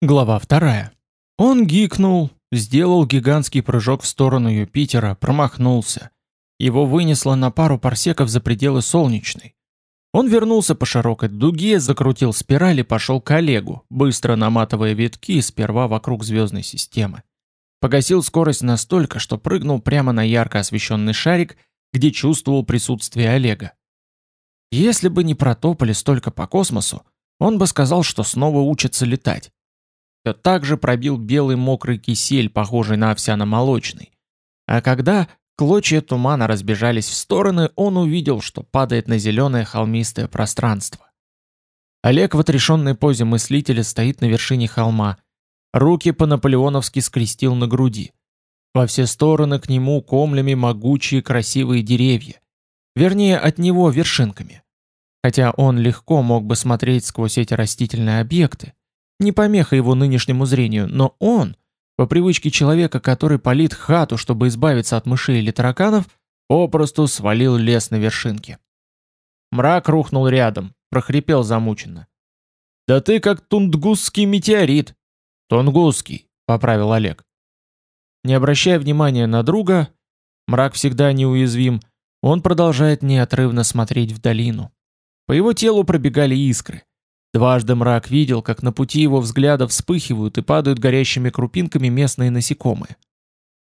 Глава вторая. Он гикнул, сделал гигантский прыжок в сторону Юпитера, промахнулся. Его вынесло на пару парсеков за пределы солнечной. Он вернулся по широкой дуге, закрутил спираль и пошел к Олегу, быстро наматывая витки сперва вокруг звездной системы. Погасил скорость настолько, что прыгнул прямо на ярко освещенный шарик, где чувствовал присутствие Олега. Если бы не протопали столько по космосу, он бы сказал, что снова учится летать все так же пробил белый мокрый кисель, похожий на овсяно-молочный. А когда клочья тумана разбежались в стороны, он увидел, что падает на зеленое холмистое пространство. Олег в отрешенной позе мыслителя стоит на вершине холма, руки по-наполеоновски скрестил на груди. Во все стороны к нему комлями могучие красивые деревья. Вернее, от него вершинками. Хотя он легко мог бы смотреть сквозь эти растительные объекты, не помеха его нынешнему зрению, но он, по привычке человека, который палит хату, чтобы избавиться от мышей или тараканов, попросту свалил лес на вершинке. Мрак рухнул рядом, прохрипел замученно. «Да ты как тунгусский метеорит!» «Тунгусский», — поправил Олег. Не обращая внимания на друга, мрак всегда неуязвим, он продолжает неотрывно смотреть в долину. По его телу пробегали искры. Дважды мрак видел, как на пути его взгляда вспыхивают и падают горящими крупинками местные насекомые.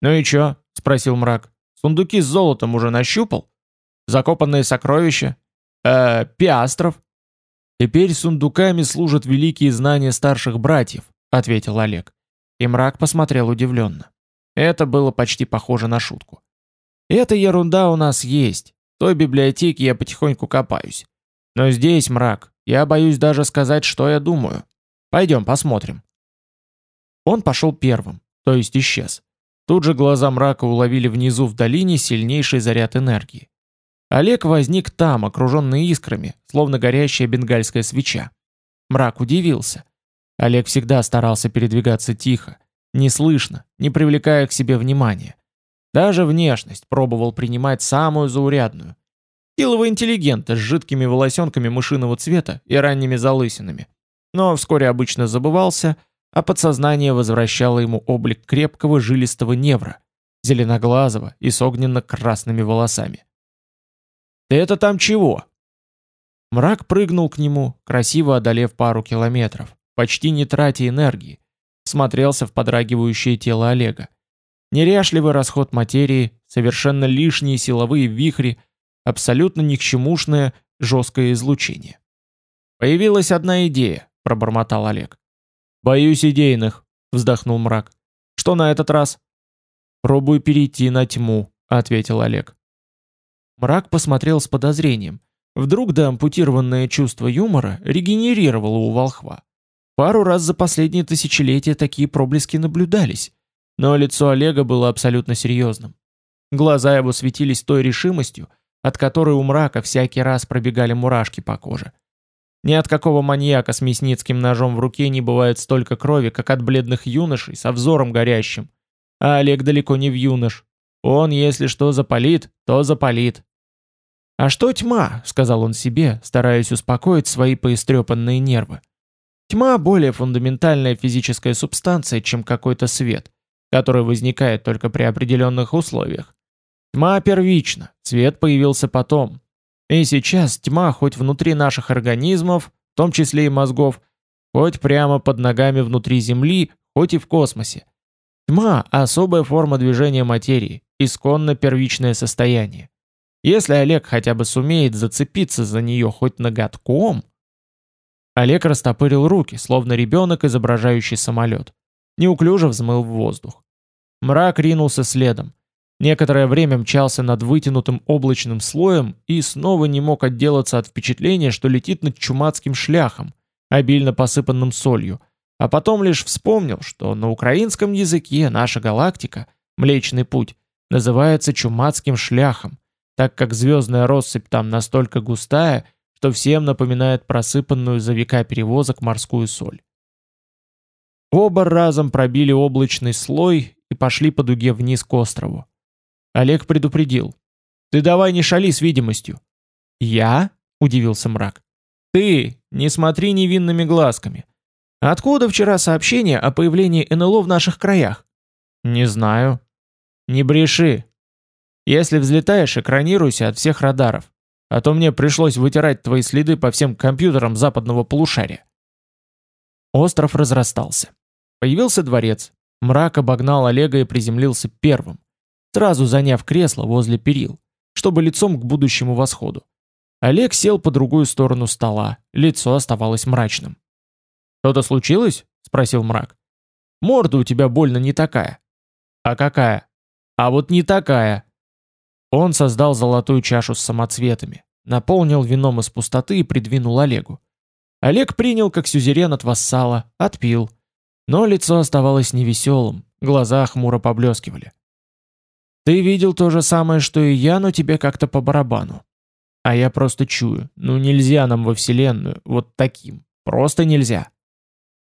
«Ну и чё?» — спросил мрак. «Сундуки с золотом уже нащупал? Закопанные сокровища? Э, пиастров?» «Теперь сундуками служат великие знания старших братьев», — ответил Олег. И мрак посмотрел удивленно. Это было почти похоже на шутку. «Эта ерунда у нас есть. В той библиотеке я потихоньку копаюсь. Но здесь мрак, я боюсь даже сказать, что я думаю. Пойдем посмотрим. Он пошел первым, то есть исчез. Тут же глаза мрака уловили внизу в долине сильнейший заряд энергии. Олег возник там, окруженный искрами, словно горящая бенгальская свеча. Мрак удивился. Олег всегда старался передвигаться тихо, неслышно, не привлекая к себе внимания. Даже внешность пробовал принимать самую заурядную, Хилого интеллигента с жидкими волосенками мышиного цвета и ранними залысинами. Но вскоре обычно забывался, а подсознание возвращало ему облик крепкого жилистого невра, зеленоглазого и с огненно-красными волосами. «Ты это там чего?» Мрак прыгнул к нему, красиво одолев пару километров, почти не тратя энергии, смотрелся в подрагивающее тело Олега. Неряшливый расход материи, совершенно лишние силовые вихри, абсолютно никчемушное жесткое излучение. «Появилась одна идея», — пробормотал Олег. «Боюсь идейных», — вздохнул мрак. «Что на этот раз?» «Пробую перейти на тьму», — ответил Олег. Мрак посмотрел с подозрением. Вдруг доампутированное чувство юмора регенерировало у волхва. Пару раз за последние тысячелетия такие проблески наблюдались, но лицо Олега было абсолютно серьезным. Глаза его светились той решимостью, от которой у мрака всякий раз пробегали мурашки по коже. Ни от какого маньяка с мясницким ножом в руке не бывает столько крови, как от бледных юношей со взором горящим. А Олег далеко не в юнош. Он, если что запалит, то запалит. «А что тьма?» — сказал он себе, стараясь успокоить свои поистрепанные нервы. Тьма — более фундаментальная физическая субстанция, чем какой-то свет, который возникает только при определенных условиях. Тьма первична, свет появился потом. И сейчас тьма хоть внутри наших организмов, в том числе и мозгов, хоть прямо под ногами внутри Земли, хоть и в космосе. Тьма – особая форма движения материи, исконно первичное состояние. Если Олег хотя бы сумеет зацепиться за нее хоть ноготком... Олег растопырил руки, словно ребенок, изображающий самолет. Неуклюже взмыл в воздух. Мрак ринулся следом. Некоторое время мчался над вытянутым облачным слоем и снова не мог отделаться от впечатления, что летит над чумацким шляхом, обильно посыпанным солью, а потом лишь вспомнил, что на украинском языке наша галактика, Млечный Путь, называется чумацким шляхом, так как звездная россыпь там настолько густая, что всем напоминает просыпанную за века перевозок морскую соль. Оба разом пробили облачный слой и пошли по дуге вниз к острову. Олег предупредил. «Ты давай не шали с видимостью». «Я?» — удивился мрак. «Ты! Не смотри невинными глазками. Откуда вчера сообщение о появлении НЛО в наших краях? Не знаю. Не бреши. Если взлетаешь, экранируйся от всех радаров. А то мне пришлось вытирать твои следы по всем компьютерам западного полушария. Остров разрастался. Появился дворец. Мрак обогнал Олега и приземлился первым, сразу заняв кресло возле перил, чтобы лицом к будущему восходу. Олег сел по другую сторону стола, лицо оставалось мрачным. «Что-то случилось?» — спросил мрак. «Морда у тебя больно не такая». «А какая?» «А вот не такая». Он создал золотую чашу с самоцветами, наполнил вином из пустоты и придвинул Олегу. Олег принял как сюзерен от вассала, отпил. Но лицо оставалось невеселым, глаза хмуро поблескивали. «Ты видел то же самое, что и я, но тебе как-то по барабану. А я просто чую, ну нельзя нам во Вселенную, вот таким, просто нельзя».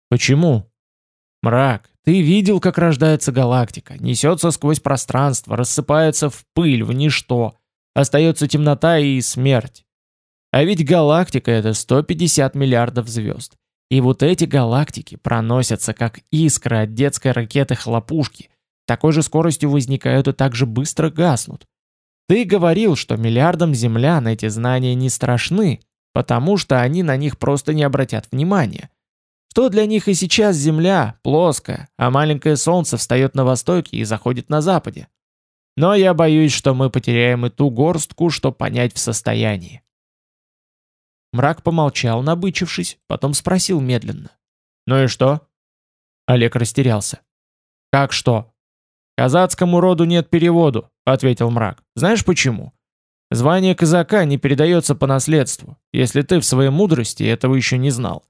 «Почему?» «Мрак, ты видел, как рождается галактика, несется сквозь пространство, рассыпается в пыль, в ничто, остается темнота и смерть. А ведь галактика — это 150 миллиардов звезд. И вот эти галактики проносятся, как искры от детской ракеты-хлопушки, такой же скоростью возникают и так же быстро гаснут. Ты говорил, что миллиардам землян эти знания не страшны, потому что они на них просто не обратят внимания. Что для них и сейчас Земля плоская, а маленькое Солнце встает на востоке и заходит на западе. Но я боюсь, что мы потеряем и ту горстку, что понять в состоянии. Мрак помолчал, набычившись, потом спросил медленно. «Ну и что?» Олег растерялся. «Как что?» «Казацкому роду нет переводу», — ответил мрак. «Знаешь почему?» «Звание казака не передается по наследству, если ты в своей мудрости этого еще не знал.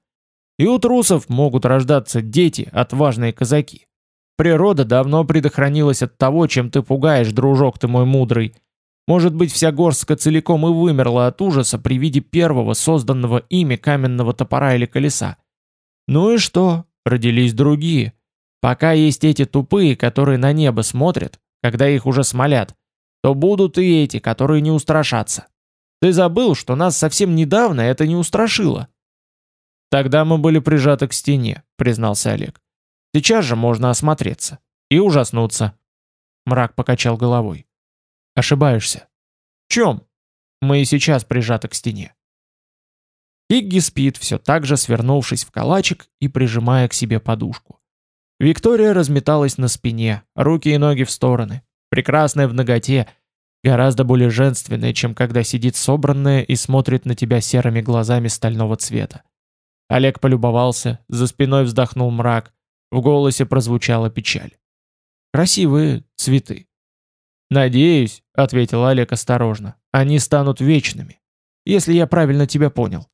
И у трусов могут рождаться дети, отважные казаки. Природа давно предохранилась от того, чем ты пугаешь, дружок ты мой мудрый. Может быть, вся горстка целиком и вымерла от ужаса при виде первого созданного ими каменного топора или колеса. Ну и что? Родились другие. Пока есть эти тупые, которые на небо смотрят, когда их уже смолят, то будут и эти, которые не устрашатся. Ты забыл, что нас совсем недавно это не устрашило. Тогда мы были прижаты к стене, признался Олег. Сейчас же можно осмотреться и ужаснуться. Мрак покачал головой. Ошибаешься. В чем? Мы и сейчас прижаты к стене. Игги спит, все так же свернувшись в калачик и прижимая к себе подушку. Виктория разметалась на спине, руки и ноги в стороны. Прекрасная в ноготе, гораздо более женственная, чем когда сидит собранная и смотрит на тебя серыми глазами стального цвета. Олег полюбовался, за спиной вздохнул мрак, в голосе прозвучала печаль. Красивые цветы. «Надеюсь», — ответил Олег осторожно, — «они станут вечными, если я правильно тебя понял».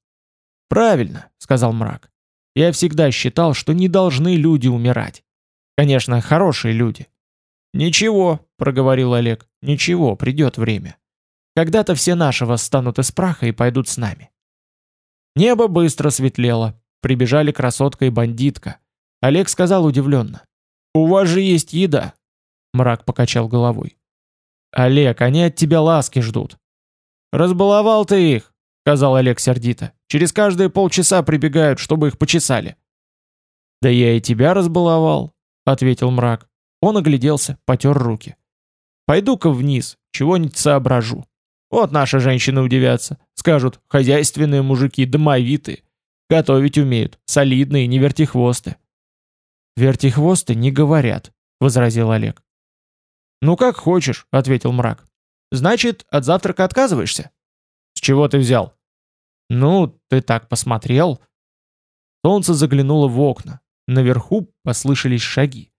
«Правильно», — сказал мрак. «Я всегда считал, что не должны люди умирать. Конечно, хорошие люди». «Ничего», — проговорил Олег, — «ничего, придет время. Когда-то все наши восстанут из праха и пойдут с нами». Небо быстро светлело. Прибежали красотка и бандитка. Олег сказал удивленно. «У вас же есть еда». Мрак покачал головой. «Олег, они от тебя ласки ждут». «Разбаловал ты их», — сказал Олег сердито. «Через каждые полчаса прибегают, чтобы их почесали». «Да я и тебя разбаловал», — ответил мрак. Он огляделся, потер руки. «Пойду-ка вниз, чего-нибудь соображу. Вот наши женщины удивятся. Скажут, хозяйственные мужики, домовитые. Готовить умеют, солидные, не вертихвосты». «Вертихвосты не говорят», — возразил Олег. «Ну как хочешь», — ответил мрак. «Значит, от завтрака отказываешься?» «С чего ты взял?» «Ну, ты так посмотрел». Солнце заглянуло в окна. Наверху послышались шаги.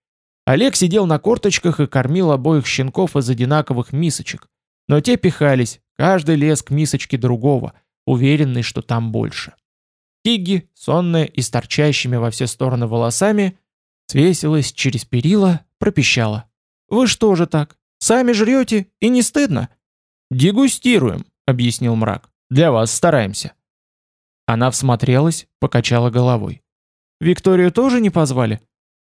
Олег сидел на корточках и кормил обоих щенков из одинаковых мисочек. Но те пихались, каждый лез к мисочке другого, уверенный, что там больше. Тигги, сонная и с торчащими во все стороны волосами, свесилась через перила, пропищала. Вы что же так? Сами жрете и не стыдно? Дегустируем, объяснил мрак. Для вас стараемся. Она всмотрелась, покачала головой. Викторию тоже не позвали?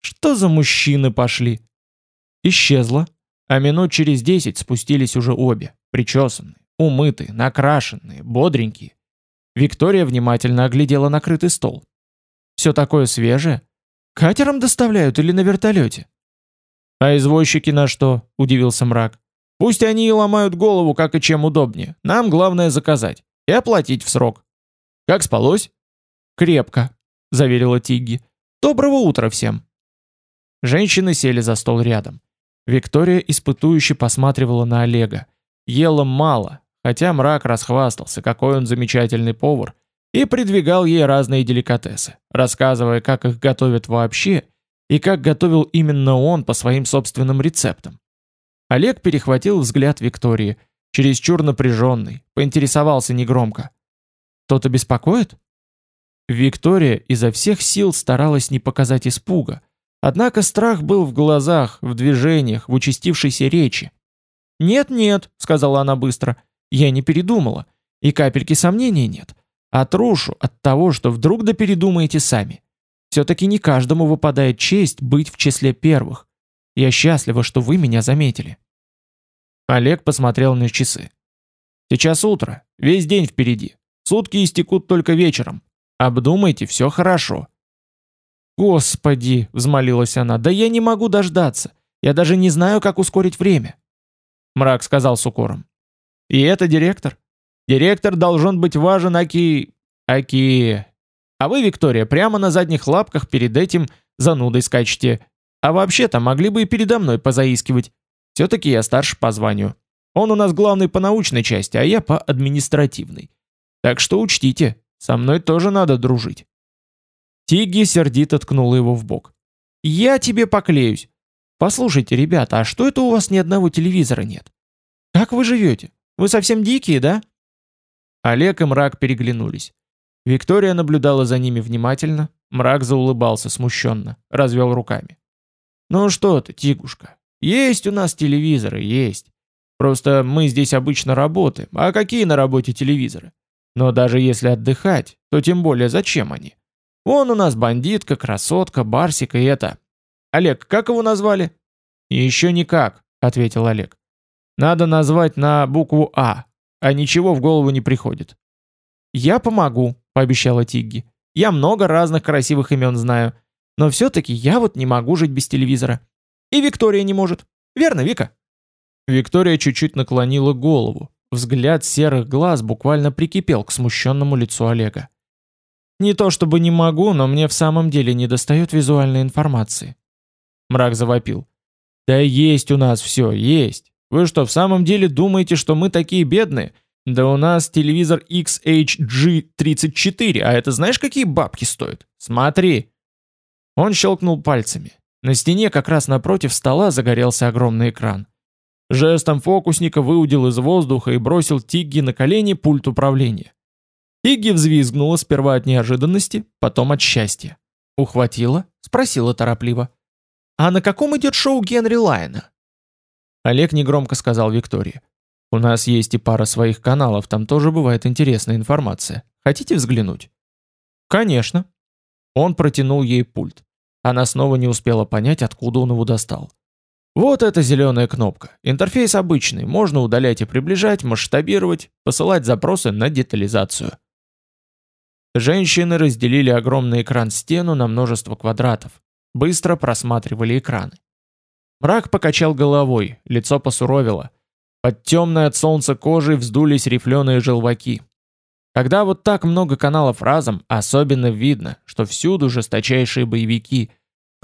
Что за мужчины пошли? Исчезла, а минут через десять спустились уже обе, причесанные, умытые, накрашенные, бодренькие. Виктория внимательно оглядела накрытый стол. Все такое свежее. Катером доставляют или на вертолете?» «А извозчики на что?» – удивился мрак. «Пусть они и ломают голову, как и чем удобнее. Нам главное заказать. И оплатить в срок». «Как спалось?» «Крепко», – заверила Тигги. «Доброго утра всем!» Женщины сели за стол рядом. Виктория испытующе посматривала на Олега. Ела мало, хотя мрак расхвастался, какой он замечательный повар, и придвигал ей разные деликатесы, рассказывая, как их готовят вообще и как готовил именно он по своим собственным рецептам. Олег перехватил взгляд Виктории, чересчур напряженный, поинтересовался негромко. «Кто-то беспокоит?» Виктория изо всех сил старалась не показать испуга, однако страх был в глазах, в движениях, в участившейся речи. «Нет-нет», — сказала она быстро, — «я не передумала, и капельки сомнений нет. Отрушу от того, что вдруг да передумаете сами. Все-таки не каждому выпадает честь быть в числе первых. Я счастлива, что вы меня заметили». Олег посмотрел на часы. «Сейчас утро, весь день впереди. Сутки истекут только вечером. Обдумайте, все хорошо». «Господи!» — взмолилась она. «Да я не могу дождаться. Я даже не знаю, как ускорить время». Мрак сказал с укором. «И это директор? Директор должен быть важен, Аки... Аки... А вы, Виктория, прямо на задних лапках перед этим занудой скачете. А вообще-то могли бы и передо мной позаискивать. Все-таки я старше по званию. Он у нас главный по научной части, а я по административной. Так что учтите, со мной тоже надо дружить. Тигги сердито ткнула его в бок. «Я тебе поклеюсь. Послушайте, ребята, а что это у вас ни одного телевизора нет? Как вы живете? Вы совсем дикие, да?» Олег и Мрак переглянулись. Виктория наблюдала за ними внимательно, Мрак заулыбался смущенно, развел руками. «Ну что ты, Тигушка, есть у нас телевизоры, есть. Просто мы здесь обычно работаем, а какие на работе телевизоры? Но даже если отдыхать, то тем более зачем они? Вон у нас бандитка, красотка, барсик и это. Олег, как его назвали? Еще никак, ответил Олег. Надо назвать на букву А, а ничего в голову не приходит. Я помогу, пообещала Тигги. Я много разных красивых имен знаю, но все-таки я вот не могу жить без телевизора. И Виктория не может. Верно, Вика? Виктория чуть-чуть наклонила голову, Взгляд серых глаз буквально прикипел к смущенному лицу Олега. «Не то чтобы не могу, но мне в самом деле не достает визуальной информации». Мрак завопил. «Да есть у нас все, есть. Вы что, в самом деле думаете, что мы такие бедные? Да у нас телевизор XHG34, а это знаешь, какие бабки стоят? Смотри!» Он щелкнул пальцами. На стене как раз напротив стола загорелся огромный экран. Жестом фокусника выудил из воздуха и бросил Тигги на колени пульт управления. Тигги взвизгнула сперва от неожиданности, потом от счастья. Ухватила, спросила торопливо. «А на каком идет шоу Генри Лайна?» Олег негромко сказал Виктории. «У нас есть и пара своих каналов, там тоже бывает интересная информация. Хотите взглянуть?» «Конечно». Он протянул ей пульт. Она снова не успела понять, откуда он его достал. Вот эта зеленая кнопка. Интерфейс обычный, можно удалять и приближать, масштабировать, посылать запросы на детализацию. Женщины разделили огромный экран-стену на множество квадратов. Быстро просматривали экраны. Мрак покачал головой, лицо посуровило. Под темной от солнца кожей вздулись рифленые желваки. Когда вот так много каналов разом, особенно видно, что всюду жесточайшие боевики –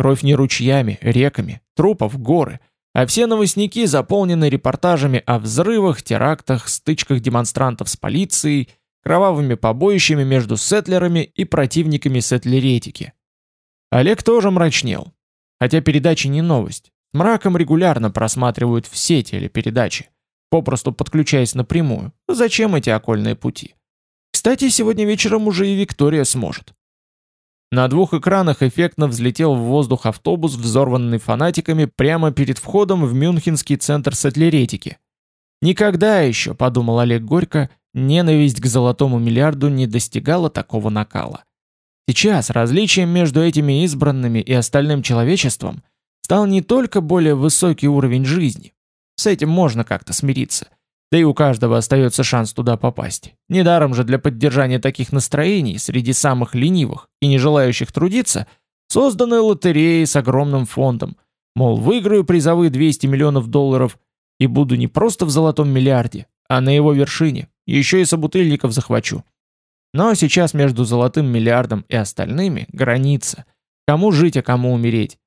Кровь не ручьями, реками, трупов горы, а все новостники заполнены репортажами о взрывах, терактах, стычках демонстрантов с полицией, кровавыми побоищами между сетлерами и противниками сетлеретики. Олег тоже мрачнел. Хотя передачи не новость. Мраком регулярно просматривают все телепередачи, попросту подключаясь напрямую. Зачем эти окольные пути? Кстати, сегодня вечером уже и Виктория сможет. На двух экранах эффектно взлетел в воздух автобус, взорванный фанатиками прямо перед входом в Мюнхенский центр сатлеретики. Никогда еще, подумал Олег Горько, ненависть к золотому миллиарду не достигала такого накала. Сейчас различием между этими избранными и остальным человечеством стал не только более высокий уровень жизни, с этим можно как-то смириться, Да и у каждого остается шанс туда попасть. Недаром же для поддержания таких настроений среди самых ленивых и не желающих трудиться созданы лотереи с огромным фондом. Мол, выиграю призовые 200 миллионов долларов и буду не просто в золотом миллиарде, а на его вершине. Еще и собутыльников захвачу. Но сейчас между золотым миллиардом и остальными граница. Кому жить, а кому умереть.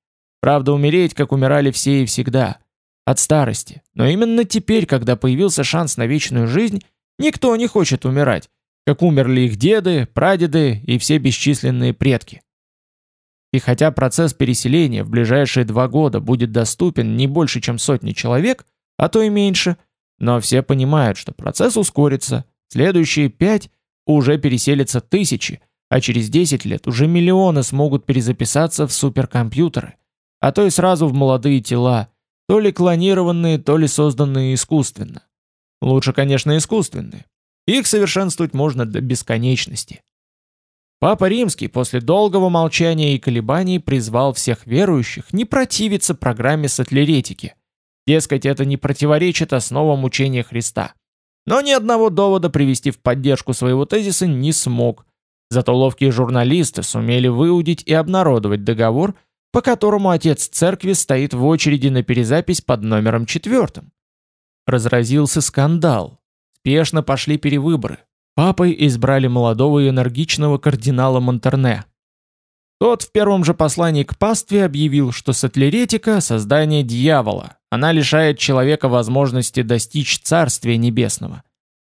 Правда, умереть, как умирали все и всегда. От старости. Но именно теперь, когда появился шанс на вечную жизнь, никто не хочет умирать, как умерли их деды, прадеды и все бесчисленные предки. И хотя процесс переселения в ближайшие два года будет доступен не больше, чем сотни человек, а то и меньше, но все понимают, что процесс ускорится, следующие пять уже переселятся тысячи, а через 10 лет уже миллионы смогут перезаписаться в суперкомпьютеры, а то и сразу в молодые тела, то ли клонированные, то ли созданные искусственно. Лучше, конечно, искусственные. Их совершенствовать можно до бесконечности. Папа Римский после долгого молчания и колебаний призвал всех верующих не противиться программе сатлеретики. Дескать, это не противоречит основам учения Христа. Но ни одного довода привести в поддержку своего тезиса не смог. Зато ловкие журналисты сумели выудить и обнародовать договор, по которому отец церкви стоит в очереди на перезапись под номером четвертым. Разразился скандал. Спешно пошли перевыборы. Папой избрали молодого и энергичного кардинала Монтерне. Тот в первом же послании к пастве объявил, что сатлеретика – создание дьявола, она лишает человека возможности достичь Царствия Небесного.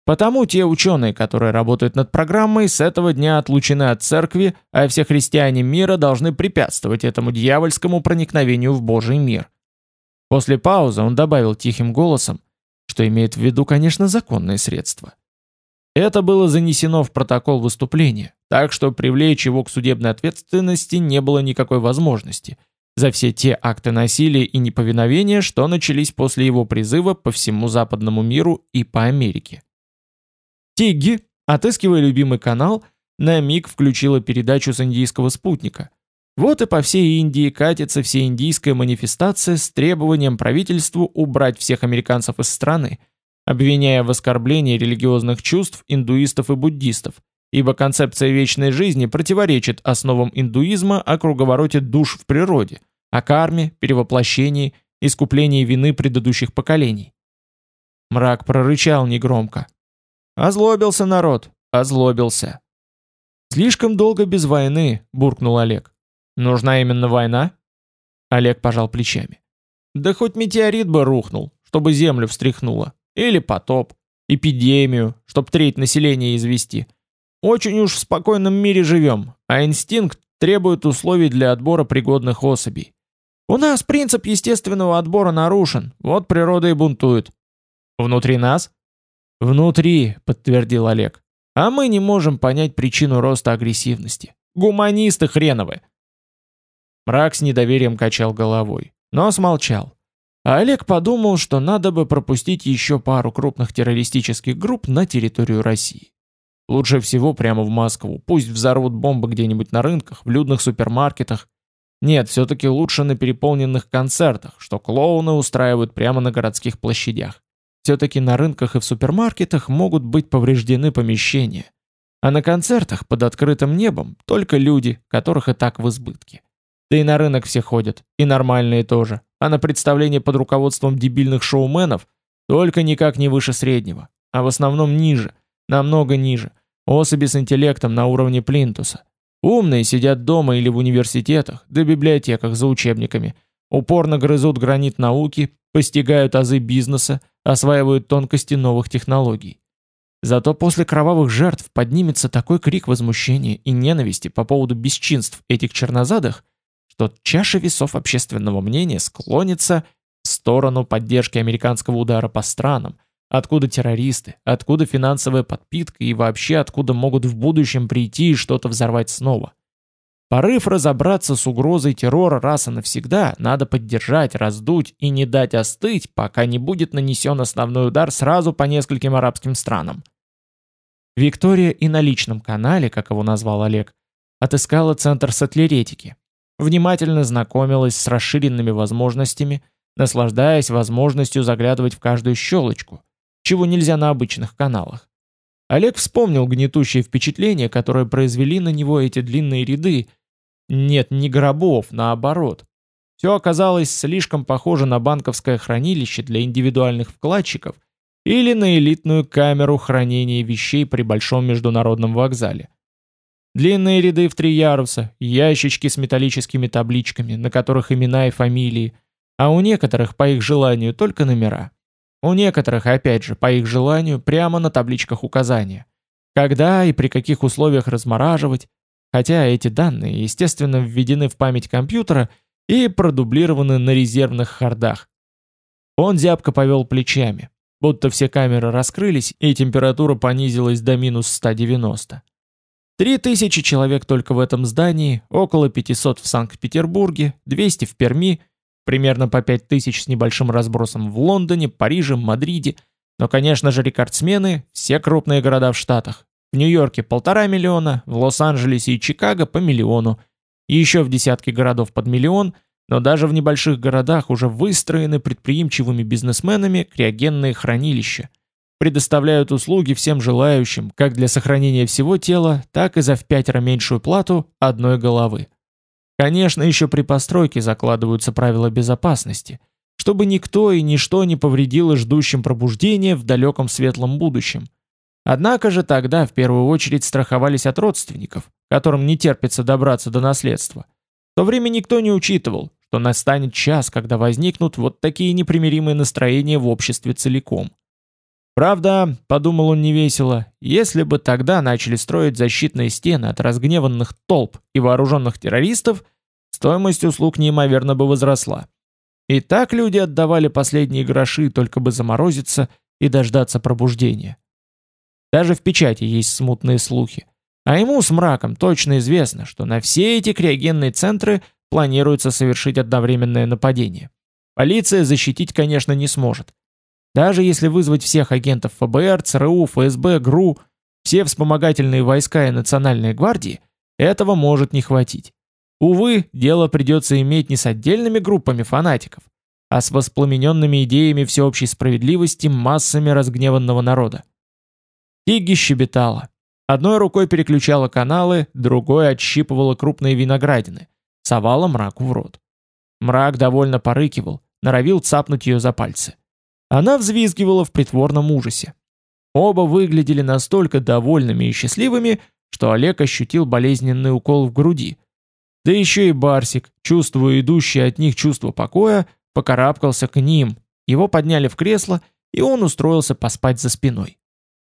Потому те ученые, которые работают над программой, с этого дня отлучены от церкви, а все христиане мира должны препятствовать этому дьявольскому проникновению в Божий мир. После паузы он добавил тихим голосом, что имеет в виду, конечно, законные средства. Это было занесено в протокол выступления, так что привлечь его к судебной ответственности не было никакой возможности за все те акты насилия и неповиновения, что начались после его призыва по всему западному миру и по Америке. Тигги, отыскивая любимый канал, на миг включила передачу с индийского спутника. Вот и по всей Индии катится всеиндийская манифестация с требованием правительству убрать всех американцев из страны, обвиняя в оскорблении религиозных чувств индуистов и буддистов, ибо концепция вечной жизни противоречит основам индуизма о круговороте душ в природе, о карме, перевоплощении, искуплении вины предыдущих поколений. Мрак прорычал негромко. Озлобился народ, озлобился. Слишком долго без войны, буркнул Олег. Нужна именно война? Олег пожал плечами. Да хоть метеорит бы рухнул, чтобы землю встряхнуло. Или потоп, эпидемию, чтоб треть населения извести. Очень уж в спокойном мире живем, а инстинкт требует условий для отбора пригодных особей. У нас принцип естественного отбора нарушен, вот природа и бунтует. Внутри нас? «Внутри», — подтвердил Олег. «А мы не можем понять причину роста агрессивности. Гуманисты хреновы!» Мрак с недоверием качал головой, но смолчал. А Олег подумал, что надо бы пропустить еще пару крупных террористических групп на территорию России. Лучше всего прямо в Москву. Пусть взорвут бомбы где-нибудь на рынках, в людных супермаркетах. Нет, все-таки лучше на переполненных концертах, что клоуны устраивают прямо на городских площадях. Все-таки на рынках и в супермаркетах могут быть повреждены помещения. А на концертах под открытым небом только люди, которых и так в избытке. Да и на рынок все ходят, и нормальные тоже. А на представление под руководством дебильных шоуменов только никак не выше среднего, а в основном ниже, намного ниже. Особи с интеллектом на уровне плинтуса. Умные сидят дома или в университетах, да библиотеках за учебниками. Упорно грызут гранит науки, постигают азы бизнеса, осваивают тонкости новых технологий. Зато после кровавых жертв поднимется такой крик возмущения и ненависти по поводу бесчинств этих чернозадых, что чаша весов общественного мнения склонится в сторону поддержки американского удара по странам, откуда террористы, откуда финансовая подпитка и вообще откуда могут в будущем прийти и что-то взорвать снова. Порыв разобраться с угрозой террора раз и навсегда надо поддержать, раздуть и не дать остыть, пока не будет нанесен основной удар сразу по нескольким арабским странам. Виктория и на личном канале, как его назвал Олег, отыскала центр сатлеретики, внимательно знакомилась с расширенными возможностями, наслаждаясь возможностью заглядывать в каждую щелочку, чего нельзя на обычных каналах. Олег вспомнил гнетущее впечатление, которое произвели на него эти длинные ряды. Нет, не гробов, наоборот. Все оказалось слишком похоже на банковское хранилище для индивидуальных вкладчиков или на элитную камеру хранения вещей при большом международном вокзале. Длинные ряды в три яруса, ящички с металлическими табличками, на которых имена и фамилии, а у некоторых, по их желанию, только номера. У некоторых, опять же, по их желанию, прямо на табличках указания. Когда и при каких условиях размораживать, хотя эти данные, естественно, введены в память компьютера и продублированы на резервных хардах. Он зябко повел плечами, будто все камеры раскрылись и температура понизилась до минус 190. Три тысячи человек только в этом здании, около 500 в Санкт-Петербурге, 200 в Перми, примерно по 5 тысяч с небольшим разбросом в Лондоне, Париже, Мадриде, но, конечно же, рекордсмены – все крупные города в Штатах. В Нью-Йорке полтора миллиона, в Лос-Анджелесе и Чикаго по миллиону, и еще в десятке городов под миллион, но даже в небольших городах уже выстроены предприимчивыми бизнесменами криогенные хранилища – предоставляют услуги всем желающим, как для сохранения всего тела, так и за в пятеро меньшую плату одной головы. Конечно, еще при постройке закладываются правила безопасности, чтобы никто и ничто не повредило ждущим пробуждения в далеком светлом будущем. Однако же тогда в первую очередь страховались от родственников, которым не терпится добраться до наследства. В то время никто не учитывал, что настанет час, когда возникнут вот такие непримиримые настроения в обществе целиком – Правда, подумал он невесело, если бы тогда начали строить защитные стены от разгневанных толп и вооруженных террористов, стоимость услуг неимоверно бы возросла. И так люди отдавали последние гроши, только бы заморозиться и дождаться пробуждения. Даже в печати есть смутные слухи. А ему с мраком точно известно, что на все эти криогенные центры планируется совершить одновременное нападение. Полиция защитить, конечно, не сможет. Даже если вызвать всех агентов ФБР, ЦРУ, ФСБ, ГРУ, все вспомогательные войска и национальные гвардии, этого может не хватить. Увы, дело придется иметь не с отдельными группами фанатиков, а с воспламененными идеями всеобщей справедливости массами разгневанного народа. Тигги щебетала. Одной рукой переключала каналы, другой отщипывала крупные виноградины, совала мраку в рот. Мрак довольно порыкивал, норовил цапнуть ее за пальцы. Она взвизгивала в притворном ужасе. Оба выглядели настолько довольными и счастливыми, что Олег ощутил болезненный укол в груди. Да еще и Барсик, чувствуя идущее от них чувство покоя, покарабкался к ним. Его подняли в кресло, и он устроился поспать за спиной.